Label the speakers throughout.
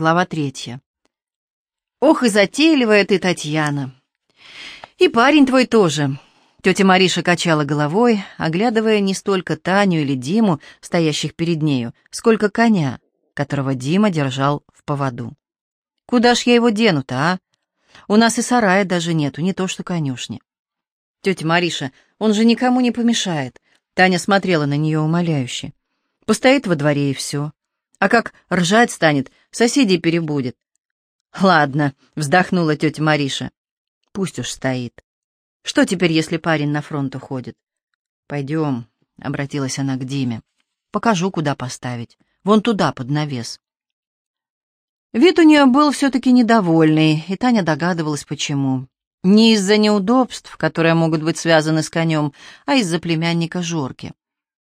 Speaker 1: Глава третья. «Ох и затейливая ты, Татьяна! И парень твой тоже!» Тетя Мариша качала головой, оглядывая не столько Таню или Диму, стоящих перед нею, сколько коня, которого Дима держал в поводу. «Куда ж я его дену-то, а? У нас и сарая даже нету, не то что конюшни». «Тетя Мариша, он же никому не помешает», — Таня смотрела на нее умоляюще. «Постоит во дворе и все. А как ржать станет, соседей перебудет». «Ладно», — вздохнула тетя Мариша. «Пусть уж стоит. Что теперь, если парень на фронт уходит?» «Пойдем», — обратилась она к Диме. «Покажу, куда поставить. Вон туда, под навес». Вид у нее был все-таки недовольный, и Таня догадывалась, почему. Не из-за неудобств, которые могут быть связаны с конем, а из-за племянника Жорки.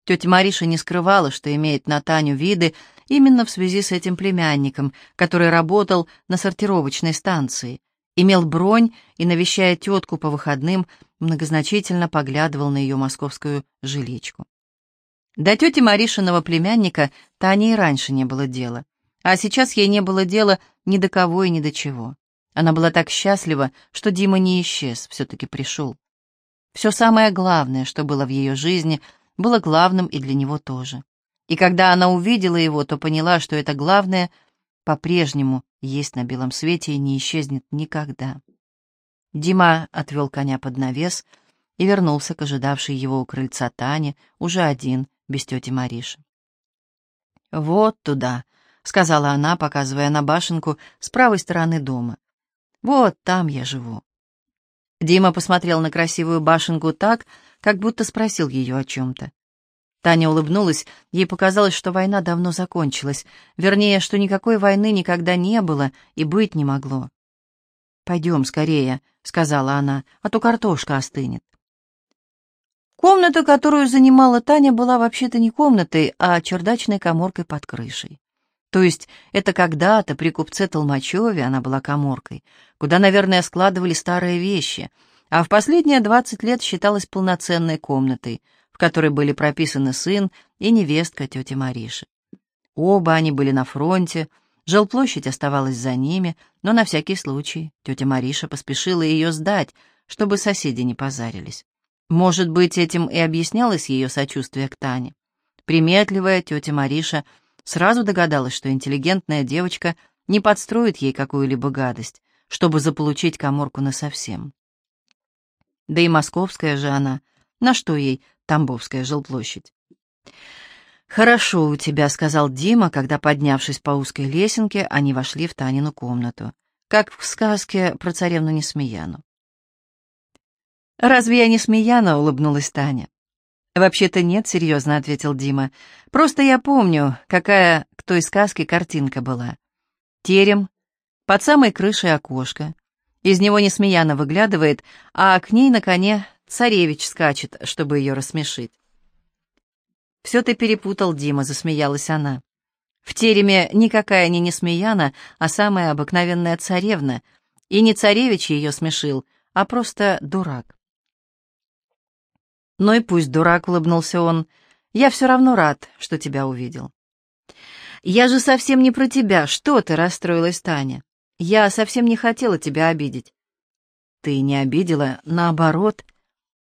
Speaker 1: Тетя Мариша не скрывала, что имеет на Таню виды именно в связи с этим племянником, который работал на сортировочной станции, имел бронь и, навещая тетку по выходным, многозначительно поглядывал на ее московскую жиличку. До тети Маришиного племянника Тане и раньше не было дела, а сейчас ей не было дела ни до кого и ни до чего. Она была так счастлива, что Дима не исчез, все-таки пришел. Все самое главное, что было в ее жизни, было главным и для него тоже. И когда она увидела его, то поняла, что это главное по-прежнему есть на белом свете и не исчезнет никогда. Дима отвел коня под навес и вернулся к ожидавшей его у крыльца Тане, уже один, без тети Мариши. «Вот туда», — сказала она, показывая на башенку с правой стороны дома. Вот там я живу». Дима посмотрел на красивую башенку так, как будто спросил ее о чем-то. Таня улыбнулась, ей показалось, что война давно закончилась, вернее, что никакой войны никогда не было и быть не могло. «Пойдем скорее», — сказала она, — «а то картошка остынет». Комната, которую занимала Таня, была вообще-то не комнатой, а чердачной коморкой под крышей. То есть это когда-то при купце Толмачеве она была коморкой, куда, наверное, складывали старые вещи, а в последние двадцать лет считалась полноценной комнатой, в которой были прописаны сын и невестка тети Мариши. Оба они были на фронте, жилплощадь оставалась за ними, но на всякий случай тетя Мариша поспешила ее сдать, чтобы соседи не позарились. Может быть, этим и объяснялось ее сочувствие к Тане. Приметливая тетя Мариша — Сразу догадалась, что интеллигентная девочка не подстроит ей какую-либо гадость, чтобы заполучить коморку насовсем. Да и московская же она, на что ей Тамбовская жилплощадь? «Хорошо у тебя», — сказал Дима, когда, поднявшись по узкой лесенке, они вошли в Танину комнату, как в сказке про царевну Несмеяну. «Разве я не Смеяна?» — улыбнулась Таня. «Вообще-то нет», — серьезно ответил Дима. «Просто я помню, какая к той сказке картинка была. Терем, под самой крышей окошко. Из него Несмеяна выглядывает, а к ней на коне царевич скачет, чтобы ее рассмешить». «Все ты перепутал, Дима», — засмеялась она. «В тереме никакая не Несмеяна, а самая обыкновенная царевна. И не царевич ее смешил, а просто дурак». «Ну и пусть, дурак», — улыбнулся он, — «я все равно рад, что тебя увидел». «Я же совсем не про тебя. Что ты?» — расстроилась Таня. «Я совсем не хотела тебя обидеть». «Ты не обидела, наоборот».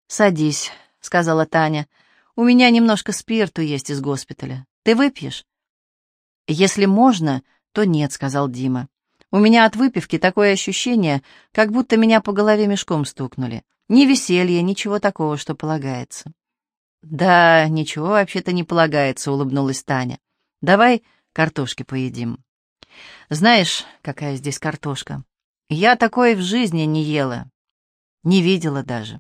Speaker 1: «Садись», — сказала Таня. «У меня немножко спирту есть из госпиталя. Ты выпьешь?» «Если можно, то нет», — сказал Дима. «У меня от выпивки такое ощущение, как будто меня по голове мешком стукнули. Ни веселья, ничего такого, что полагается. Да, ничего вообще-то не полагается, улыбнулась Таня. Давай картошки поедим. Знаешь, какая здесь картошка? Я такое в жизни не ела. Не видела даже.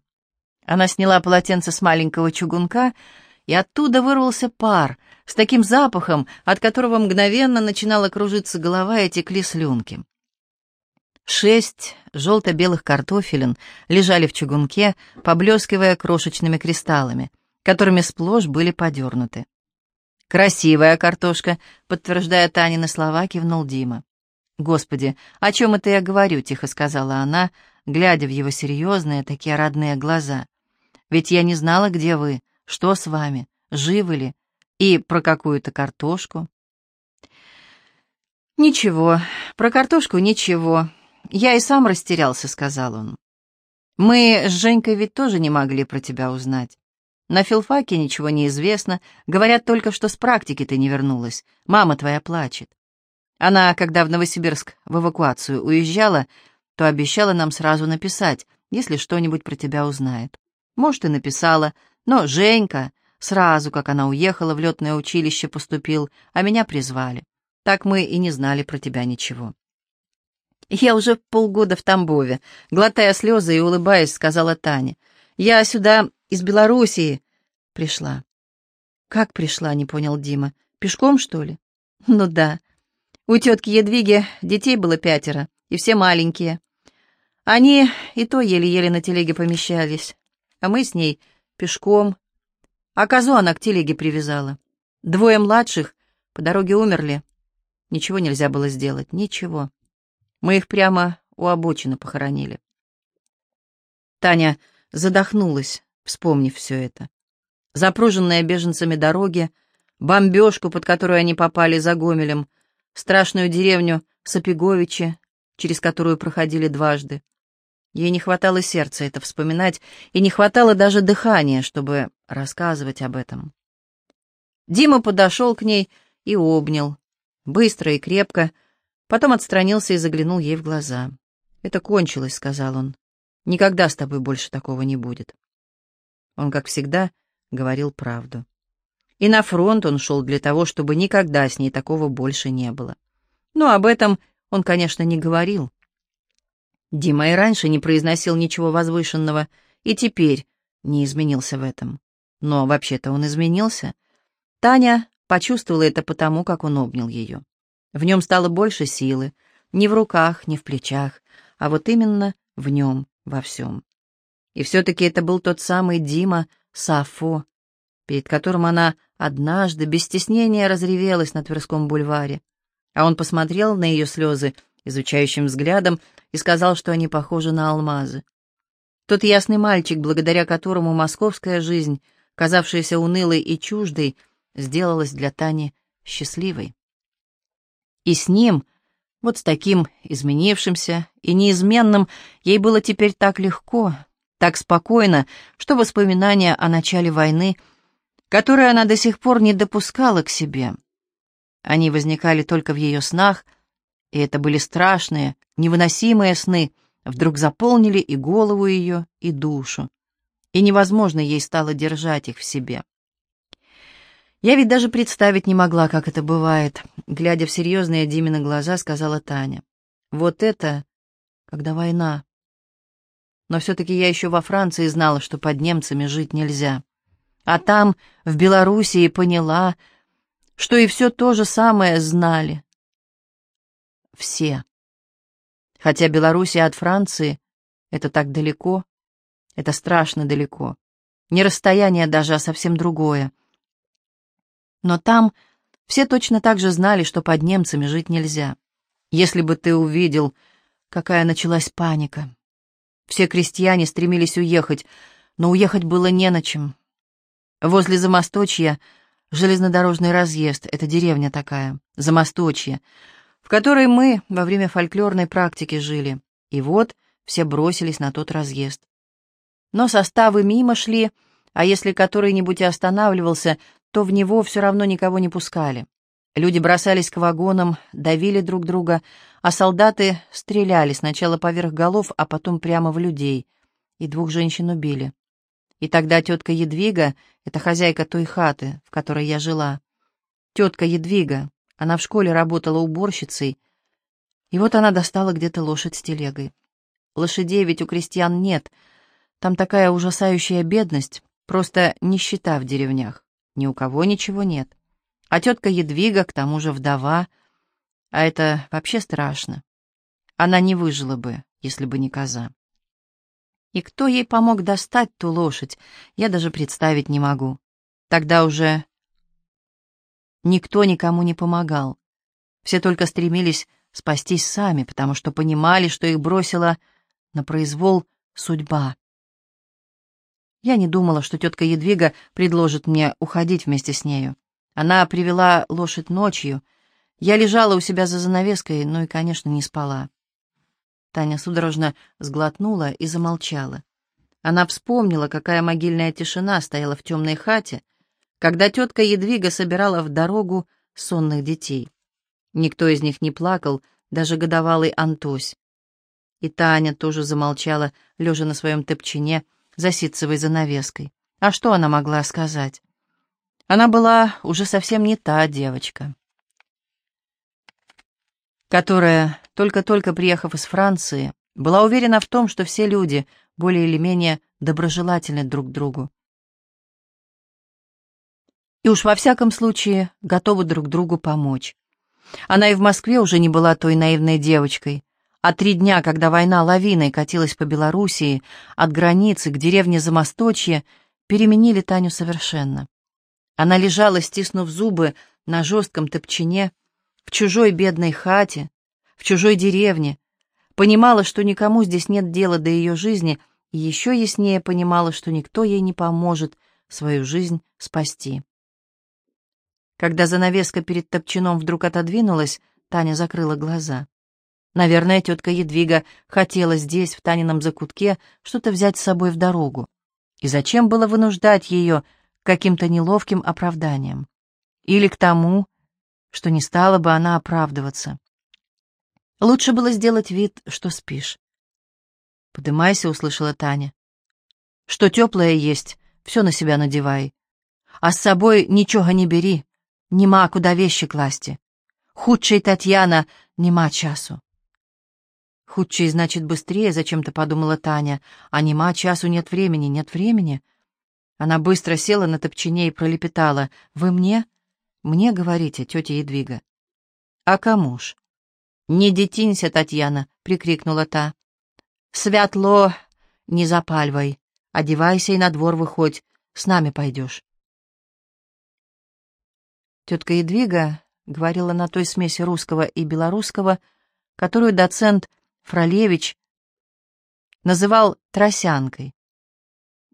Speaker 1: Она сняла полотенце с маленького чугунка, и оттуда вырвался пар с таким запахом, от которого мгновенно начинала кружиться голова и текли слюнки. Шесть желто-белых картофелин лежали в чугунке, поблескивая крошечными кристаллами, которыми сплошь были подернуты. «Красивая картошка», — подтверждая Танины слова, кивнул Дима. «Господи, о чем это я говорю?» — тихо сказала она, глядя в его серьезные, такие родные глаза. «Ведь я не знала, где вы, что с вами, живы ли, и про какую-то картошку». «Ничего, про картошку ничего. Я и сам растерялся», — сказал он. «Мы с Женькой ведь тоже не могли про тебя узнать. На филфаке ничего не известно, говорят только, что с практики ты не вернулась. Мама твоя плачет. Она, когда в Новосибирск в эвакуацию уезжала, то обещала нам сразу написать, если что-нибудь про тебя узнает. Может, и написала, но Женька сразу, как она уехала, в летное училище поступил, а меня призвали. Так мы и не знали про тебя ничего. Я уже полгода в Тамбове, глотая слезы и улыбаясь, сказала Таня. Я сюда из Белоруссии пришла. Как пришла, не понял Дима. Пешком, что ли? Ну да. У тетки Едвиги детей было пятеро, и все маленькие. Они и то еле-еле на телеге помещались, а мы с ней пешком. А козу она к телеге привязала. Двое младших по дороге умерли. Ничего нельзя было сделать, ничего. Мы их прямо у обочины похоронили. Таня задохнулась, вспомнив все это. Запруженные беженцами дороги, бомбежку, под которую они попали за Гомелем, страшную деревню Сапеговичи, через которую проходили дважды. Ей не хватало сердца это вспоминать, и не хватало даже дыхания, чтобы рассказывать об этом. Дима подошел к ней и обнял, быстро и крепко, потом отстранился и заглянул ей в глаза. «Это кончилось», — сказал он. «Никогда с тобой больше такого не будет». Он, как всегда, говорил правду. И на фронт он шел для того, чтобы никогда с ней такого больше не было. Но об этом он, конечно, не говорил. Дима и раньше не произносил ничего возвышенного, и теперь не изменился в этом. Но вообще-то он изменился. Таня почувствовала это потому, как он обнял ее. В нем стало больше силы, не в руках, не в плечах, а вот именно в нем, во всем. И все-таки это был тот самый Дима Сафо, перед которым она однажды без стеснения разревелась на Тверском бульваре. А он посмотрел на ее слезы изучающим взглядом и сказал, что они похожи на алмазы. Тот ясный мальчик, благодаря которому московская жизнь, казавшаяся унылой и чуждой, сделалась для Тани счастливой. И с ним, вот с таким изменившимся и неизменным, ей было теперь так легко, так спокойно, что воспоминания о начале войны, которые она до сих пор не допускала к себе, они возникали только в ее снах, и это были страшные, невыносимые сны, вдруг заполнили и голову ее, и душу. И невозможно ей стало держать их в себе. Я ведь даже представить не могла, как это бывает, глядя в серьезные Димины глаза, сказала Таня. Вот это, когда война. Но все-таки я еще во Франции знала, что под немцами жить нельзя. А там, в Белоруссии, поняла, что и все то же самое знали все. Хотя Белоруссия от Франции — это так далеко, это страшно далеко. Не расстояние даже, а совсем другое. Но там все точно так же знали, что под немцами жить нельзя. Если бы ты увидел, какая началась паника. Все крестьяне стремились уехать, но уехать было не на чем. Возле Замосточья железнодорожный разъезд, это деревня такая, Замосточье в которой мы во время фольклорной практики жили. И вот все бросились на тот разъезд. Но составы мимо шли, а если который-нибудь и останавливался, то в него все равно никого не пускали. Люди бросались к вагонам, давили друг друга, а солдаты стреляли сначала поверх голов, а потом прямо в людей. И двух женщин убили. И тогда тетка Едвига, это хозяйка той хаты, в которой я жила, тетка Едвига, она в школе работала уборщицей, и вот она достала где-то лошадь с телегой. Лошадей ведь у крестьян нет, там такая ужасающая бедность, просто нищета в деревнях, ни у кого ничего нет. А тетка Едвига, к тому же вдова, а это вообще страшно. Она не выжила бы, если бы не коза. И кто ей помог достать ту лошадь, я даже представить не могу. Тогда уже Никто никому не помогал. Все только стремились спастись сами, потому что понимали, что их бросила на произвол судьба. Я не думала, что тетка Едвига предложит мне уходить вместе с нею. Она привела лошадь ночью. Я лежала у себя за занавеской, ну и, конечно, не спала. Таня судорожно сглотнула и замолчала. Она вспомнила, какая могильная тишина стояла в темной хате, когда тетка Едвига собирала в дорогу сонных детей. Никто из них не плакал, даже годовалый Антось. И Таня тоже замолчала, лежа на своем топчине, за ситцевой занавеской. А что она могла сказать? Она была уже совсем не та девочка, которая только-только приехав из Франции, была уверена в том, что все люди более или менее доброжелательны друг к другу. И уж во всяком случае готовы друг другу помочь. Она и в Москве уже не была той наивной девочкой, а три дня, когда война лавиной катилась по Белоруссии, от границы к деревне Замосточье, переменили Таню совершенно. Она лежала, стиснув зубы, на жестком топчине, в чужой бедной хате, в чужой деревне, понимала, что никому здесь нет дела до ее жизни, и еще яснее понимала, что никто ей не поможет свою жизнь спасти. Когда занавеска перед топчаном вдруг отодвинулась, Таня закрыла глаза. Наверное, тетка Едвига хотела здесь, в Танином закутке, что-то взять с собой в дорогу. И зачем было вынуждать ее каким-то неловким оправданием? Или к тому, что не стала бы она оправдываться. Лучше было сделать вид, что спишь. «Подымайся», — услышала Таня. «Что теплое есть, все на себя надевай. А с собой ничего не бери, нема куда вещи класти. Худшей Татьяна, нема часу». «Худшей, значит, быстрее», — зачем-то подумала Таня. «А нема часу, нет времени, нет времени». Она быстро села на топчине и пролепетала. «Вы мне?» Мне говорите, тетя Едвига. А кому ж? Не детинься, Татьяна, прикрикнула та. Святло не запальвай, одевайся и на двор выходь, с нами пойдешь. Тетка Едвига говорила на той смеси русского и белорусского, которую доцент Фролевич называл тросянкой.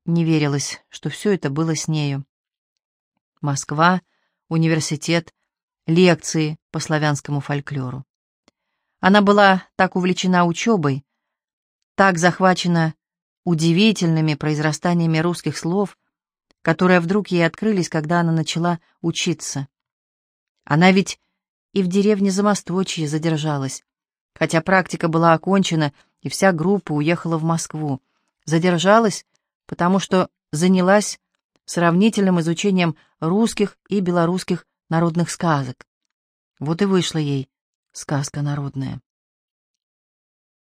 Speaker 1: Не верилось, что все это было с нею. Москва, университет, лекции по славянскому фольклору. Она была так увлечена учебой, так захвачена удивительными произрастаниями русских слов, которые вдруг ей открылись, когда она начала учиться. Она ведь и в деревне Замосточье задержалась, хотя практика была окончена, и вся группа уехала в Москву. Задержалась, потому что занялась сравнительным изучением русских и белорусских народных сказок. Вот и вышла ей сказка народная.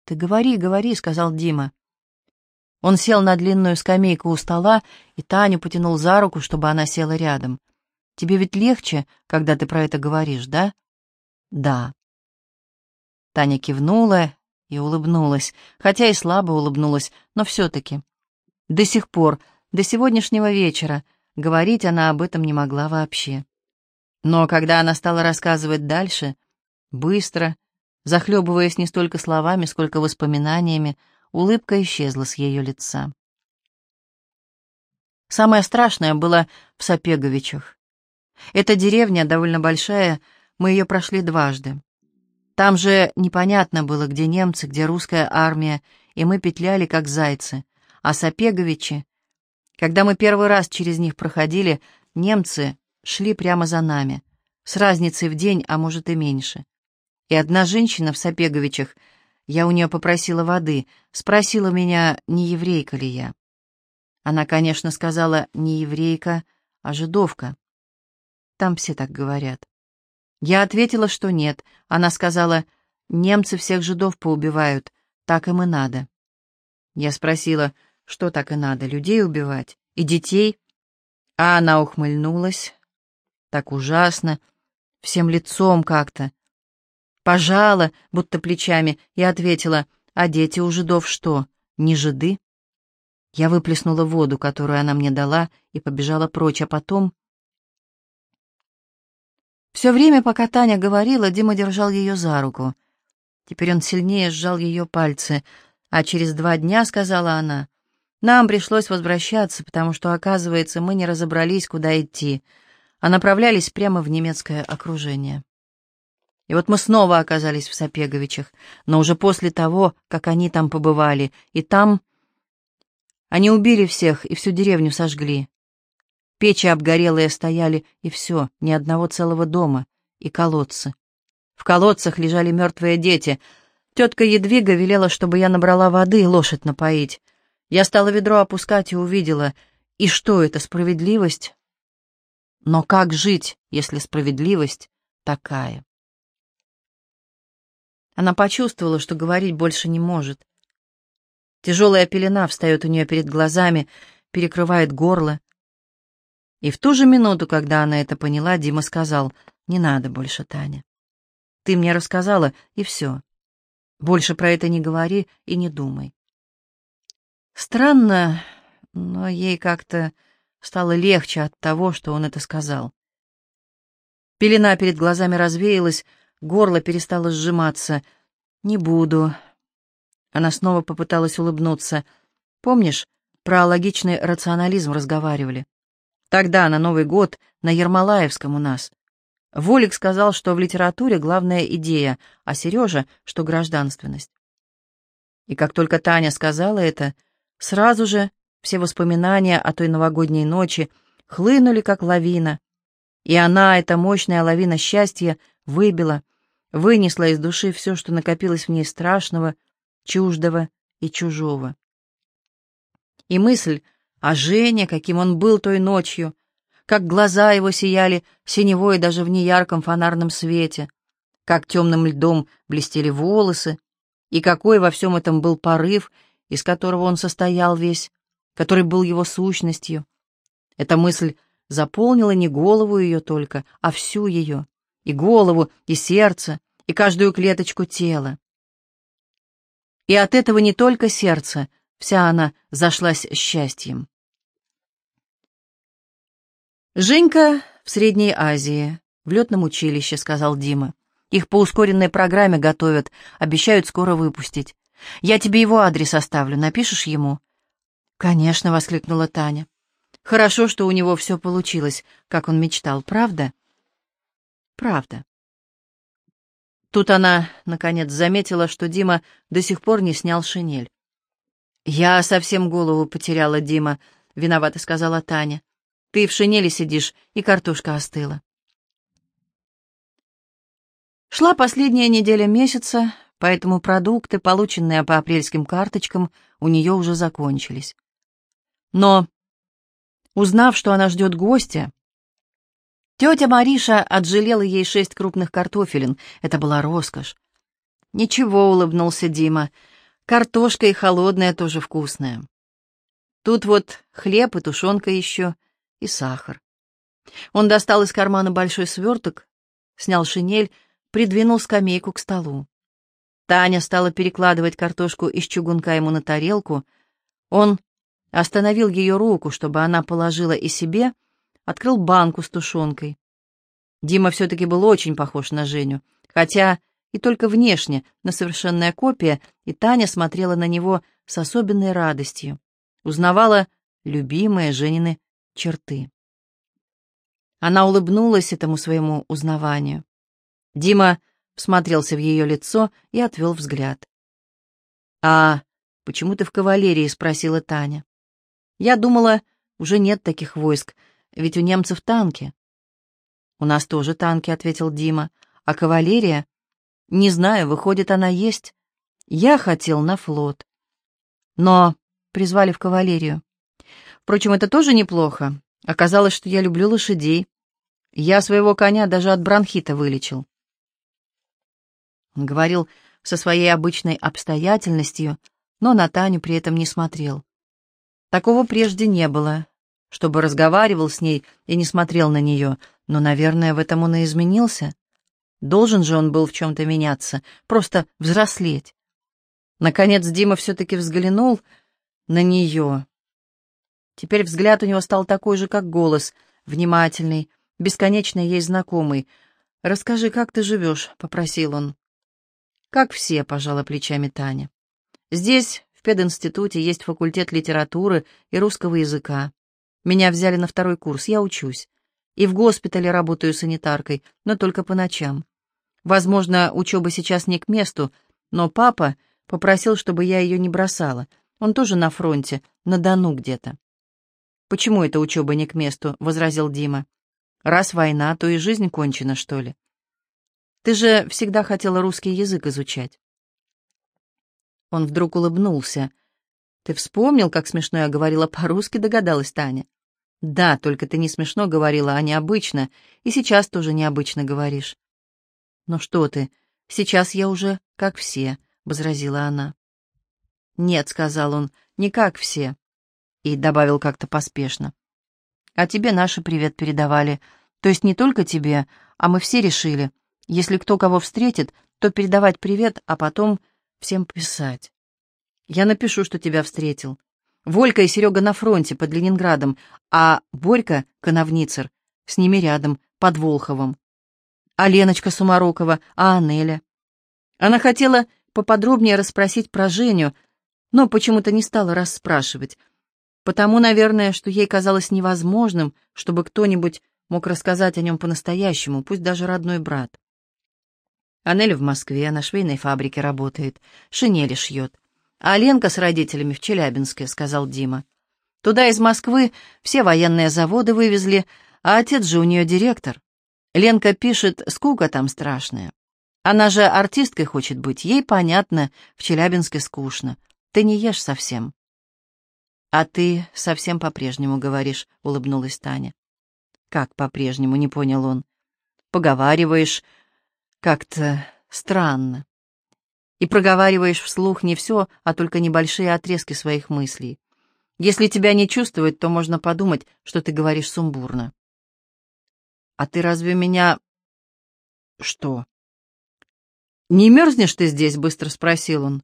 Speaker 1: «Ты говори, говори», — сказал Дима. Он сел на длинную скамейку у стола, и Таню потянул за руку, чтобы она села рядом. «Тебе ведь легче, когда ты про это говоришь, да?» «Да». Таня кивнула и улыбнулась, хотя и слабо улыбнулась, но все-таки. До сих пор до сегодняшнего вечера говорить она об этом не могла вообще. Но когда она стала рассказывать дальше, быстро, захлебываясь не столько словами, сколько воспоминаниями, улыбка исчезла с ее лица. Самое страшное было в Сапеговичах. Эта деревня довольно большая, мы ее прошли дважды. Там же непонятно было, где немцы, где русская армия, и мы петляли, как зайцы. А Сапеговичи когда мы первый раз через них проходили, немцы шли прямо за нами, с разницей в день, а может и меньше. И одна женщина в Сапеговичах, я у нее попросила воды, спросила меня, не еврейка ли я. Она, конечно, сказала не еврейка, а жидовка. Там все так говорят. Я ответила, что нет. Она сказала, немцы всех жидов поубивают, так им и надо. Я спросила, что так и надо, людей убивать? И детей? А она ухмыльнулась. Так ужасно, всем лицом как-то. Пожала, будто плечами, и ответила, а дети у жидов что, не жиды? Я выплеснула воду, которую она мне дала, и побежала прочь, а потом... Все время, пока Таня говорила, Дима держал ее за руку. Теперь он сильнее сжал ее пальцы, а через два дня, сказала она, нам пришлось возвращаться, потому что, оказывается, мы не разобрались, куда идти, а направлялись прямо в немецкое окружение. И вот мы снова оказались в Сапеговичах, но уже после того, как они там побывали, и там... Они убили всех и всю деревню сожгли. Печи обгорелые стояли, и все, ни одного целого дома, и колодцы. В колодцах лежали мертвые дети. Тетка Едвига велела, чтобы я набрала воды и лошадь напоить. Я стала ведро опускать и увидела. И что это, справедливость? Но как жить, если справедливость такая? Она почувствовала, что говорить больше не может. Тяжелая пелена встает у нее перед глазами, перекрывает горло. И в ту же минуту, когда она это поняла, Дима сказал, «Не надо больше, Таня. Ты мне рассказала, и все. Больше про это не говори и не думай». Странно, но ей как-то стало легче от того, что он это сказал. Пелена перед глазами развеялась, Горло перестало сжиматься. «Не буду». Она снова попыталась улыбнуться. «Помнишь, про логичный рационализм разговаривали? Тогда, на Новый год, на Ермолаевском у нас. Волик сказал, что в литературе главная идея, а Сережа, что гражданственность. И как только Таня сказала это, сразу же все воспоминания о той новогодней ночи хлынули, как лавина. И она, эта мощная лавина счастья, выбила, вынесла из души все, что накопилось в ней страшного, чуждого и чужого. И мысль о Жене, каким он был той ночью, как глаза его сияли синевой даже в неярком фонарном свете, как темным льдом блестели волосы, и какой во всем этом был порыв, из которого он состоял весь, который был его сущностью. Эта мысль заполнила не голову ее только, а всю ее и голову, и сердце, и каждую клеточку тела. И от этого не только сердце, вся она зашлась счастьем. «Женька в Средней Азии, в летном училище», — сказал Дима. «Их по ускоренной программе готовят, обещают скоро выпустить. Я тебе его адрес оставлю, напишешь ему?» «Конечно», — воскликнула Таня. «Хорошо, что у него все получилось, как он мечтал, правда?» Правда. Тут она, наконец, заметила, что Дима до сих пор не снял шинель. «Я совсем голову потеряла, Дима», — виновато сказала Таня. «Ты в шинели сидишь, и картошка остыла». Шла последняя неделя месяца, поэтому продукты, полученные по апрельским карточкам, у нее уже закончились. Но, узнав, что она ждет гостя, Тетя Мариша отжалела ей шесть крупных картофелин. Это была роскошь. «Ничего», — улыбнулся Дима. «Картошка и холодная тоже вкусная. Тут вот хлеб и тушенка еще, и сахар». Он достал из кармана большой сверток, снял шинель, придвинул скамейку к столу. Таня стала перекладывать картошку из чугунка ему на тарелку. Он остановил ее руку, чтобы она положила и себе, открыл банку с тушенкой. Дима все-таки был очень похож на Женю, хотя и только внешне, на совершенная копия, и Таня смотрела на него с особенной радостью, узнавала любимые Женины черты. Она улыбнулась этому своему узнаванию. Дима всмотрелся в ее лицо и отвел взгляд. «А почему ты в кавалерии?» — спросила Таня. «Я думала, уже нет таких войск. Ведь у немцев танки. У нас тоже танки, ответил Дима. А кавалерия? Не знаю, выходит, она есть. Я хотел на флот. Но призвали в кавалерию. Впрочем, это тоже неплохо. Оказалось, что я люблю лошадей. Я своего коня даже от бронхита вылечил. Он говорил со своей обычной обстоятельностью, но на Таню при этом не смотрел. Такого прежде не было, чтобы разговаривал с ней и не смотрел на нее, но, наверное, в этом он и изменился. Должен же он был в чем-то меняться, просто взрослеть. Наконец Дима все-таки взглянул на нее. Теперь взгляд у него стал такой же, как голос, внимательный, бесконечно ей знакомый. «Расскажи, как ты живешь?» — попросил он. «Как все», — пожала плечами Таня. «Здесь, в пединституте, есть факультет литературы и русского языка. Меня взяли на второй курс, я учусь. И в госпитале работаю санитаркой, но только по ночам. Возможно, учеба сейчас не к месту, но папа попросил, чтобы я ее не бросала. Он тоже на фронте, на Дону где-то. «Почему эта учеба не к месту?» — возразил Дима. «Раз война, то и жизнь кончена, что ли? Ты же всегда хотела русский язык изучать». Он вдруг улыбнулся. «Ты вспомнил, как смешно я говорила по-русски?» — догадалась Таня. «Да, только ты не смешно говорила, а необычно, и сейчас тоже необычно говоришь». «Ну что ты, сейчас я уже как все», — возразила она. «Нет», — сказал он, — «не как все». И добавил как-то поспешно. «А тебе наши привет передавали. То есть не только тебе, а мы все решили. Если кто кого встретит, то передавать привет, а потом всем писать. Я напишу, что тебя встретил. Волька и Серега на фронте под Ленинградом, а Борька — коновницер, с ними рядом, под Волховом. А Леночка Сумарокова, а Анеля. Она хотела поподробнее расспросить про Женю, но почему-то не стала расспрашивать. Потому, наверное, что ей казалось невозможным, чтобы кто-нибудь мог рассказать о нем по-настоящему, пусть даже родной брат. Анель в Москве на швейной фабрике работает, шинели шьет. А Ленка с родителями в Челябинске, сказал Дима. Туда из Москвы все военные заводы вывезли, а отец же у нее директор. Ленка пишет, скука там страшная. Она же артисткой хочет быть, ей понятно, в Челябинске скучно. Ты не ешь совсем. А ты совсем по-прежнему говоришь, улыбнулась Таня. Как по-прежнему, не понял он. Поговариваешь как-то странно. И проговариваешь вслух не все, а только небольшие отрезки своих мыслей. Если тебя не чувствовать, то можно подумать, что ты говоришь сумбурно. А ты разве меня... Что? «Не мерзнешь ты здесь?» — быстро спросил он.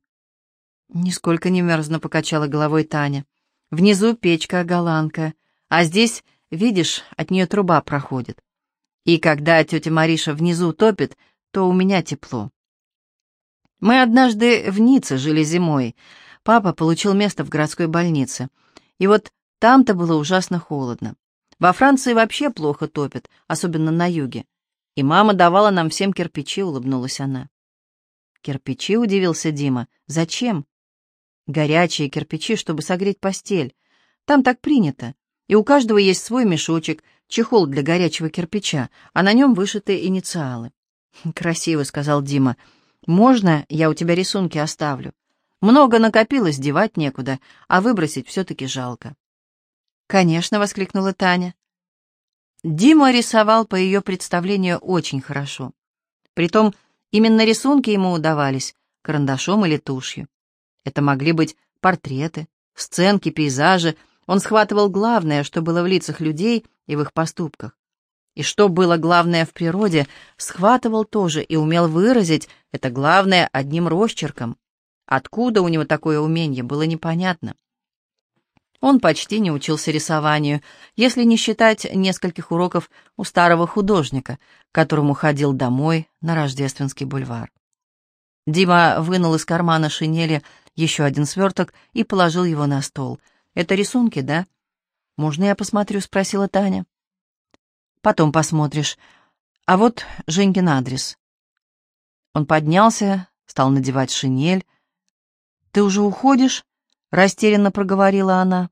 Speaker 1: «Нисколько не мерзно», — покачала головой Таня. «Внизу печка, голландка, а здесь, видишь, от нее труба проходит. И когда тетя Мариша внизу топит, то у меня тепло. Мы однажды в Ницце жили зимой. Папа получил место в городской больнице. И вот там-то было ужасно холодно. Во Франции вообще плохо топят, особенно на юге. И мама давала нам всем кирпичи, улыбнулась она. Кирпичи, удивился Дима. Зачем? Горячие кирпичи, чтобы согреть постель. Там так принято. И у каждого есть свой мешочек, чехол для горячего кирпича, а на нем вышиты инициалы. «Красиво», — сказал Дима. «Можно я у тебя рисунки оставлю? Много накопилось, девать некуда, а выбросить все-таки жалко». «Конечно», — воскликнула Таня. Дима рисовал по ее представлению очень хорошо. Притом именно рисунки ему удавались, карандашом или тушью. Это могли быть портреты, сценки, пейзажи. Он схватывал главное, что было в лицах людей и в их поступках. И что было главное в природе, схватывал тоже и умел выразить это главное одним росчерком. Откуда у него такое умение, было непонятно. Он почти не учился рисованию, если не считать нескольких уроков у старого художника, которому ходил домой на Рождественский бульвар. Дима вынул из кармана шинели еще один сверток и положил его на стол. «Это рисунки, да?» «Можно я посмотрю?» — спросила Таня. Потом посмотришь. А вот Женькин адрес. Он поднялся, стал надевать шинель. «Ты уже уходишь?» — растерянно проговорила она.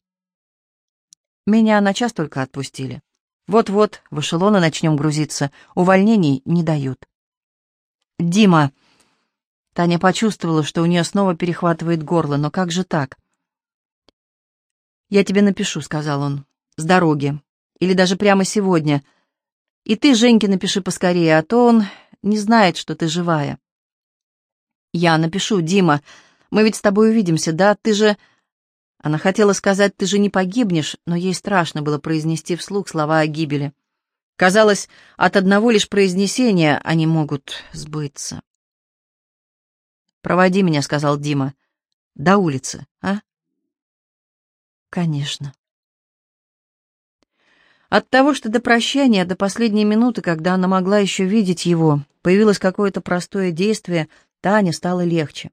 Speaker 1: «Меня на час только отпустили. Вот-вот, в эшелоны начнем грузиться. Увольнений не дают». «Дима!» Таня почувствовала, что у нее снова перехватывает горло, но как же так? «Я тебе напишу», — сказал он, — «с дороги. Или даже прямо сегодня. И ты, Женьке, напиши поскорее, а то он не знает, что ты живая. Я напишу, Дима, мы ведь с тобой увидимся, да? Ты же... Она хотела сказать, ты же не погибнешь, но ей страшно было произнести вслух слова о гибели. Казалось, от одного лишь произнесения они могут сбыться. «Проводи меня», — сказал Дима, — «до улицы, а?» «Конечно». От того, что до прощания, до последней минуты, когда она могла еще видеть его, появилось какое-то простое действие, Тане стало легче.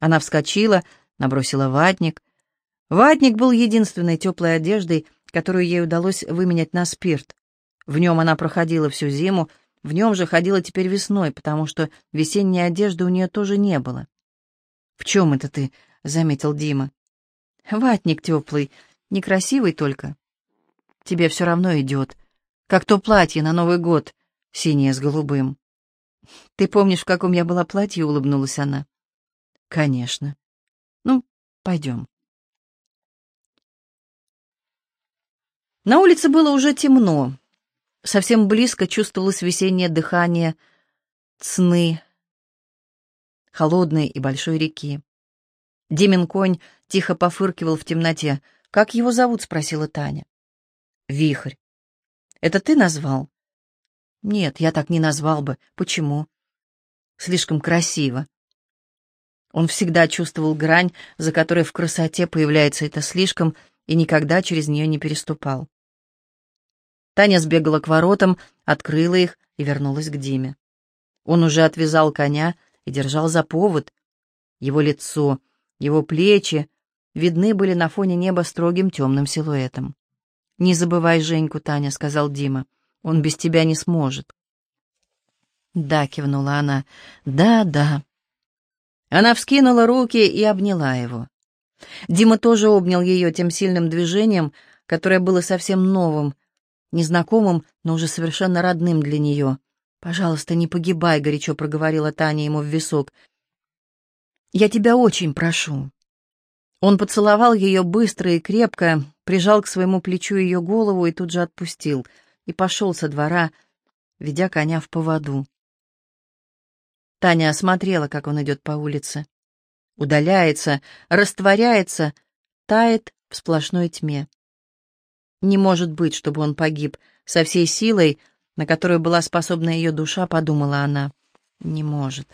Speaker 1: Она вскочила, набросила ватник. Ватник был единственной теплой одеждой, которую ей удалось выменять на спирт. В нем она проходила всю зиму, В нем же ходила теперь весной, потому что весенней одежды у нее тоже не было. «В чем это ты?» — заметил Дима. «Ватник теплый, некрасивый только. Тебе все равно идет, как то платье на Новый год, синее с голубым». «Ты помнишь, в каком я была платье?» — улыбнулась она. «Конечно. Ну, пойдем». На улице было уже темно. Совсем близко чувствовалось весеннее дыхание цны, холодной и большой реки. Димин конь тихо пофыркивал в темноте. «Как его зовут?» — спросила Таня. «Вихрь». «Это ты назвал?» «Нет, я так не назвал бы. Почему?» «Слишком красиво». Он всегда чувствовал грань, за которой в красоте появляется это слишком, и никогда через нее не переступал. Таня сбегала к воротам, открыла их и вернулась к Диме. Он уже отвязал коня и держал за повод. Его лицо, его плечи видны были на фоне неба строгим темным силуэтом. «Не забывай Женьку, Таня», — сказал Дима. «Он без тебя не сможет». «Да», — кивнула она, — «да, да». Она вскинула руки и обняла его. Дима тоже обнял ее тем сильным движением, которое было совсем новым, незнакомым, но уже совершенно родным для нее. «Пожалуйста, не погибай», — горячо проговорила Таня ему в висок. «Я тебя очень прошу». Он поцеловал ее быстро и крепко, прижал к своему плечу ее голову и тут же отпустил, и пошел со двора, ведя коня в поводу. Таня осмотрела, как он идет по улице. Удаляется, растворяется, тает в сплошной тьме. Не может быть, чтобы он погиб со всей силой, на которую была способна ее душа, подумала она. Не может.